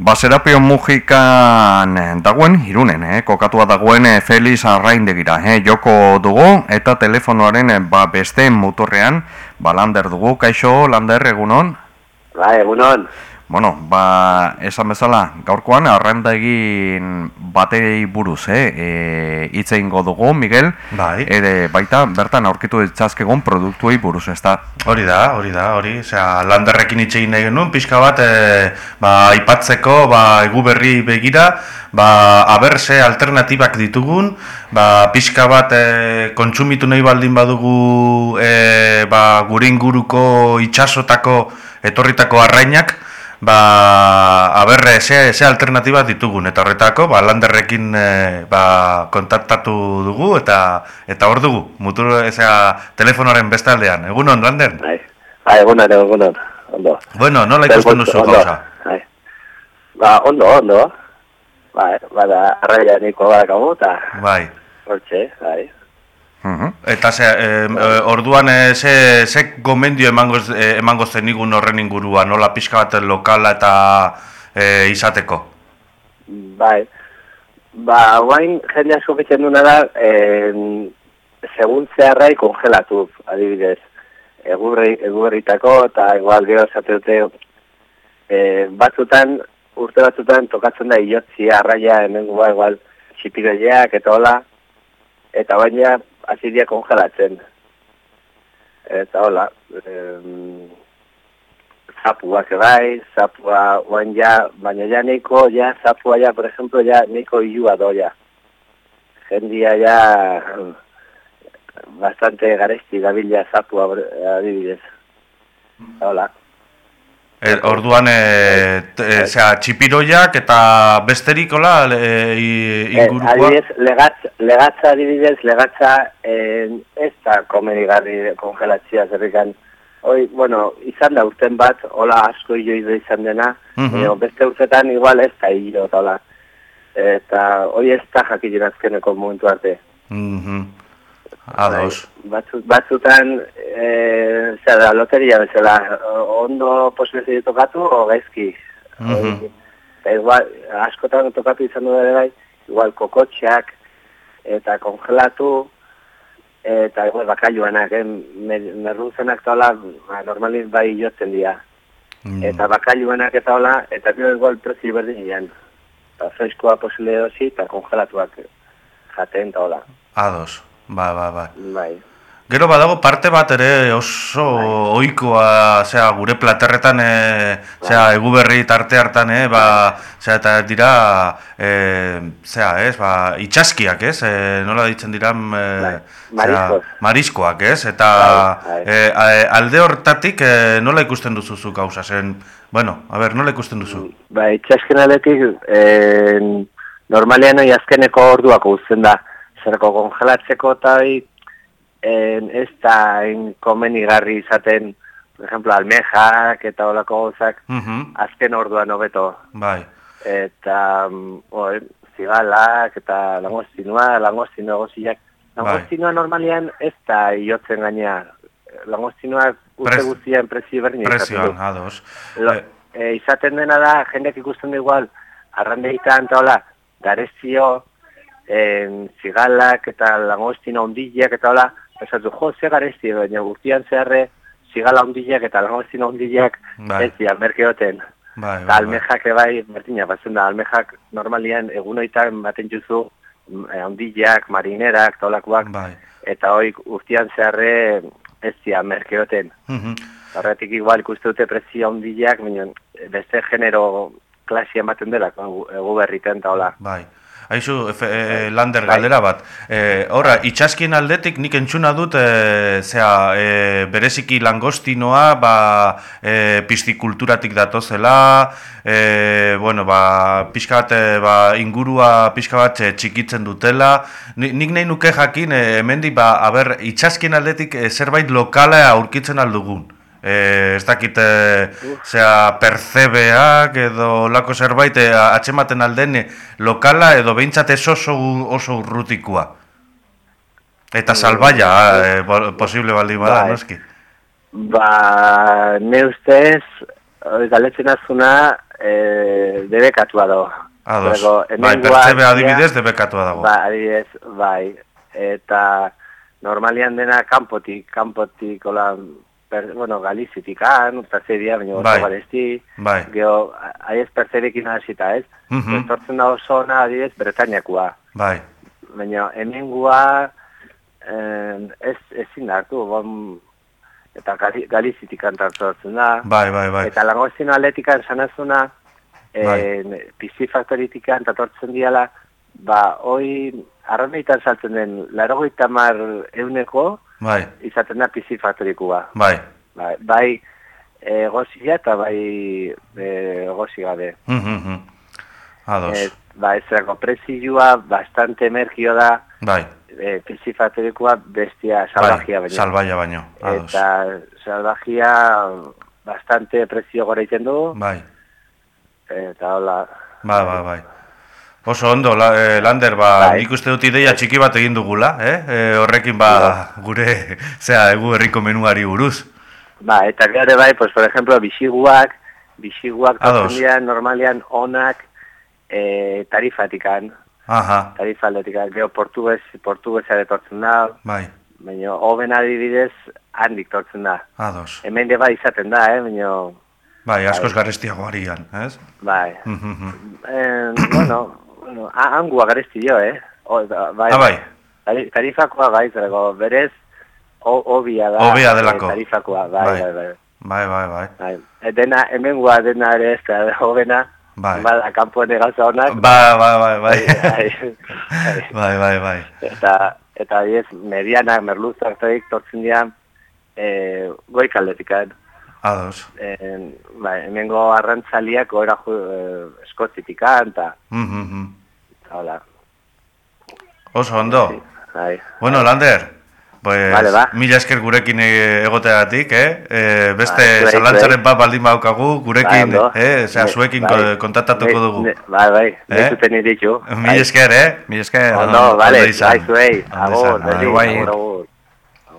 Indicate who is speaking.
Speaker 1: Ba, Serapio Mujikan eh, dagoen, irunen, eh? kokatua dagoen eh, Feliz Arraindegira, eh? joko dugu, eta telefonoaren eh, ba, beste muturrean, ba, Lander dugu, kaixo, Lander, egunon?
Speaker 2: Ba, egunon.
Speaker 1: Bueno, ba, esan bezala, gaurkoan, arrenda egin batei buruz, eh? E, itze ingo dugu, Miguel,
Speaker 3: Bai.
Speaker 1: ere baita, bertan aurkitu ditzazkegun produktuei buruz, ez da?
Speaker 3: Hori da, hori da, hori, osea, landerrekin hitz egin nahi genuen, pixka bat, e, ba, aipatzeko, ba, egu berri begira, ba, aber ze alternatibak ditugun, ba, pixka bat e, kontsumitu nahi baldin badugu, e, ba, gure inguruko itxasotako etorritako arrainak, ba, aber, ze, ze alternatiba ditugun, eta horretako, ba, landerrekin e, ba, kontaktatu dugu, eta eta hor dugu, mutur, ezea, telefonoaren bestaldean. Egunon, lander?
Speaker 2: Bai. Ba, egunon, egunon. Ondo.
Speaker 3: Bueno, nola ikusten duzu gauza?
Speaker 2: Bai. Ba, ondo, ondo. Ba, bada, arraia niko badakagu, eta
Speaker 3: Bai.
Speaker 2: hortxe, bai.
Speaker 3: Eta ze, eh, eh, orduan eh, ze, ze gomendio emango, eh, emango zenigun horren ingurua, nola pixka bat lokala eta eh, izateko?
Speaker 2: Bai. Ba, guain jende asko fitzen duna da, en, segun zeharrai kongelatu, adibidez. Egurri, egurritako eta igual gero esate dute e, batzutan, urte batzutan tokatzen da iotzi arraia hemen ba, igual txipiroiak eta hola, eta baina hasi dira kongelatzen. Eta hola, em, zapuak bai, zapua oan ja, baina ja neiko, ja, zapua ja, por ejemplo, ja, neiko ilua doia. Jendia ja, bastante garesti gabila zapua, adibidez. Hola.
Speaker 3: E, orduan, e, t- e, zera, txipiroiak eta besterik, hola, e,
Speaker 2: Eh,
Speaker 3: ingurukoa?
Speaker 2: adibidez, legatza, legatza adibidez, legatza eh, ez da komenigarri kongelatzia zerrikan. Hoi, bueno, izan da urten bat, hola asko ioido izan dena,
Speaker 3: Mhm.
Speaker 2: baina beste urtetan igual ez da hilo, eta hoi ez da jakilen azkeneko momentu arte.
Speaker 3: Mhm. Ados.
Speaker 2: Bai, batzu, batzutan, e, zer da, loteria bezala, ondo posibilizio tokatu, o gaizki.
Speaker 3: Mhm.
Speaker 2: Eta igual, askotan tokatu izan du ere bai, igual kokotxeak, eta kongelatu, eta igual bakailuanak, eh, mer- merruzenak eta hola, ba, normalin bai jotzen dira.
Speaker 3: Mm.
Speaker 2: Eta bakailuanak eta hola, eta gero igual prezio berdin dian. Eta freskoa posible dosi, eta kongelatuak jaten eta hola.
Speaker 3: Ados. Ba, ba, ba.
Speaker 2: Bai.
Speaker 3: Gero badago parte bat ere oso ohikoa, zera, gure platerretan, e, zera, eguberri tarte hartan, e, ba, zera, eta dira, e, zera, ez, ba, itxaskiak, ez, e, nola ditzen dira, e,
Speaker 2: Bai, mariskoak.
Speaker 3: ez, eta
Speaker 2: Bai, bai.
Speaker 3: e, a- alde hortatik e, nola ikusten duzuzu gauza, zen, bueno, a ber, nola ikusten duzu?
Speaker 2: Ba, itxasken aletik, eh, normalean hori azkeneko orduak guztien da. Zerko kongelatzeko eta eh, ez da inkomenigarri izaten, por ejemplo, almejak eta olako gauzak,
Speaker 3: Mhm,
Speaker 2: azken orduan hobeto.
Speaker 3: bai,
Speaker 2: Eta, mm, oi, zigalak eta langostinua, langostino goziak.
Speaker 3: Bai.
Speaker 2: Langostinua normalean ez da iotzen gaina. Langostinua urte
Speaker 3: Prez-
Speaker 2: guztien prezio berdin
Speaker 3: presioan, ados.
Speaker 2: Lo,
Speaker 3: Eh,
Speaker 2: e, izaten dena da, jendeak ikusten du igual, arrandeitan eta hola, garezio, en, zigalak eta langostina ondilak eta hola, esatu, jo, ze garezio, baina guztian zeharre, zigala ondilak eta langostina ondilak
Speaker 3: Bai.
Speaker 2: ez dira, merkeoten.
Speaker 3: bai, bai, bai.
Speaker 2: almejak ebai, bertina, batzen da, almejak normalian egunoitan baten juzu, mm, eh, ondilak, marinerak, eta holakoak,
Speaker 3: bai.
Speaker 2: eta hoik urtean zeharre ez dira, merkeoten.
Speaker 3: Mhm.
Speaker 2: Horretik igual ikuste dute prezio handiak, baina beste genero klasia ematen dela, egu berriten eta hola.
Speaker 3: Bai. Aizu, efe, e, lander
Speaker 2: Bai.
Speaker 3: galdera bat. E, horra, itxaskien aldetik nik entzuna dut, e, zera, e, bereziki langostinoa, ba, e, piztikulturatik datozela, e, bueno, ba, pixka bat, e, ba, ingurua pixka bat e, txikitzen dutela. Ni- Nik nahi nuke jakin, e, hemendik, ba, aber, itxaskien aldetik e, zerbait lokala aurkitzen aldugun. E, ez dakit, e, zera, percebeak edo lako zerbait e, atxematen alden lokala edo behintzat ez oso, oso urrutikoa. Eta salbaia, e, posible baldin bada,
Speaker 2: Bai.
Speaker 3: noski.
Speaker 2: Ba, ne ustez, galetzen azuna, e, debekatua do.
Speaker 3: Ados. Bai, pertsebe
Speaker 2: dira-
Speaker 3: adibidez debekatua dago.
Speaker 2: Ba, adibidez, bai. Eta normalian dena kanpotik, kanpotik, hola, per, bueno, galizitikan, perzeria, baina oso
Speaker 3: Bai.
Speaker 2: garesti,
Speaker 3: Bai.
Speaker 2: geho, aiez perzerekin hasita, ez?
Speaker 3: Mhm.
Speaker 2: Etortzen da oso ona, adibidez, Bretañakoa.
Speaker 3: Bai.
Speaker 2: Baina hemengua eh, ez ezin hartu, bon, eta gali, galizitik antartzen da.
Speaker 3: Bai, bai, bai.
Speaker 2: Eta langostino atletikan sanazuna,
Speaker 3: Bai.
Speaker 2: eh, pizzi faktoritikan tatortzen diala, ba, hoi, arraneitan saltzen den, larogeita mar euneko,
Speaker 3: Bai.
Speaker 2: izaten da pizzi faktorikua.
Speaker 3: Bai.
Speaker 2: Bai, bai e, gozia eta bai e, gozi gabe.
Speaker 3: Mhm, mhm. Ados.
Speaker 2: E, ba, ez zerako prezioa bastante merkio da,
Speaker 3: Bai.
Speaker 2: e, pizzi faktorikua bestia salvajia
Speaker 3: Bai.
Speaker 2: baino.
Speaker 3: Salbaia baino. Ados.
Speaker 2: Eta salvajia bastante prezio gora egiten du,
Speaker 3: Bai.
Speaker 2: eta hola,
Speaker 3: Bai, bai, bai. Oso ondo, la, eh, Lander, ba,
Speaker 2: Bai.
Speaker 3: nik uste dut ideia txiki bat egin dugula, eh? Eh, horrekin ba, gure, zea, egu herriko menuari buruz.
Speaker 2: Ba, eta gero bai, pues, por ejemplo, bisiguak, bisiguak dira normalian onak e, tarifatikan,
Speaker 3: Aha,
Speaker 2: tarifaldetikan, gero portugues, portuguesa etortzen da,
Speaker 3: bai,
Speaker 2: baina hoben adibidez handik tortzen da.
Speaker 3: ados.
Speaker 2: Hemen de bai izaten da, eh, baina,
Speaker 3: Bai, askoz garestiago arian, ez?
Speaker 2: bai.
Speaker 3: Mhm, mhm.
Speaker 2: Eh, bueno, bueno, a- hangua garesti jo, eh? O, da, bai,
Speaker 3: Ah, bai.
Speaker 2: Tari- Tarifakoa bai, zerako, berez, o- hobia da.
Speaker 3: Hobia
Speaker 2: eh,
Speaker 3: delako.
Speaker 2: Tarifakoa, bai,
Speaker 3: Bai.
Speaker 2: bai, bai.
Speaker 3: Bai, bai, bai.
Speaker 2: bai. E, dena, hemen gua dena ere ez da, hobena,
Speaker 3: Bai.
Speaker 2: bada, kanpoen gauza honak.
Speaker 3: Bai, bai, bai, bai.
Speaker 2: bai, bai.
Speaker 3: Bai, bai.
Speaker 2: Eta, eta diez, medianak, merluzak, taik, tortzen dira, eh, goikaldetikan.
Speaker 3: Ados.
Speaker 2: Eh, bai, hemengo arrantzaliak gora ju, eh, eskotitikan, eta,
Speaker 3: Mhm, mhm.
Speaker 2: Hola.
Speaker 3: Oso ondo.
Speaker 2: Bai.
Speaker 3: Bueno, Lander, pues,
Speaker 2: Vale, ba.
Speaker 3: mila esker gurekin eh, egoteagatik, eh? eh beste
Speaker 2: Bai, zuei,
Speaker 3: zalantzaren
Speaker 2: zuei.
Speaker 3: bat baldin baukagu, gurekin,
Speaker 2: Bai, ondo.
Speaker 3: eh? Osea,
Speaker 2: Ne-
Speaker 3: zuekin
Speaker 2: bai.
Speaker 3: ko- kontaktatuko
Speaker 2: Ne-
Speaker 3: dugu.
Speaker 2: ne- Bai, bai,
Speaker 3: Eh?
Speaker 2: eh? zuten iritu.
Speaker 3: Mila esker, eh?
Speaker 1: Mi esker.
Speaker 2: Ondo,
Speaker 3: izan.
Speaker 2: bai, zuei. Agur,
Speaker 3: Bai,
Speaker 1: bai.
Speaker 2: agur, agur.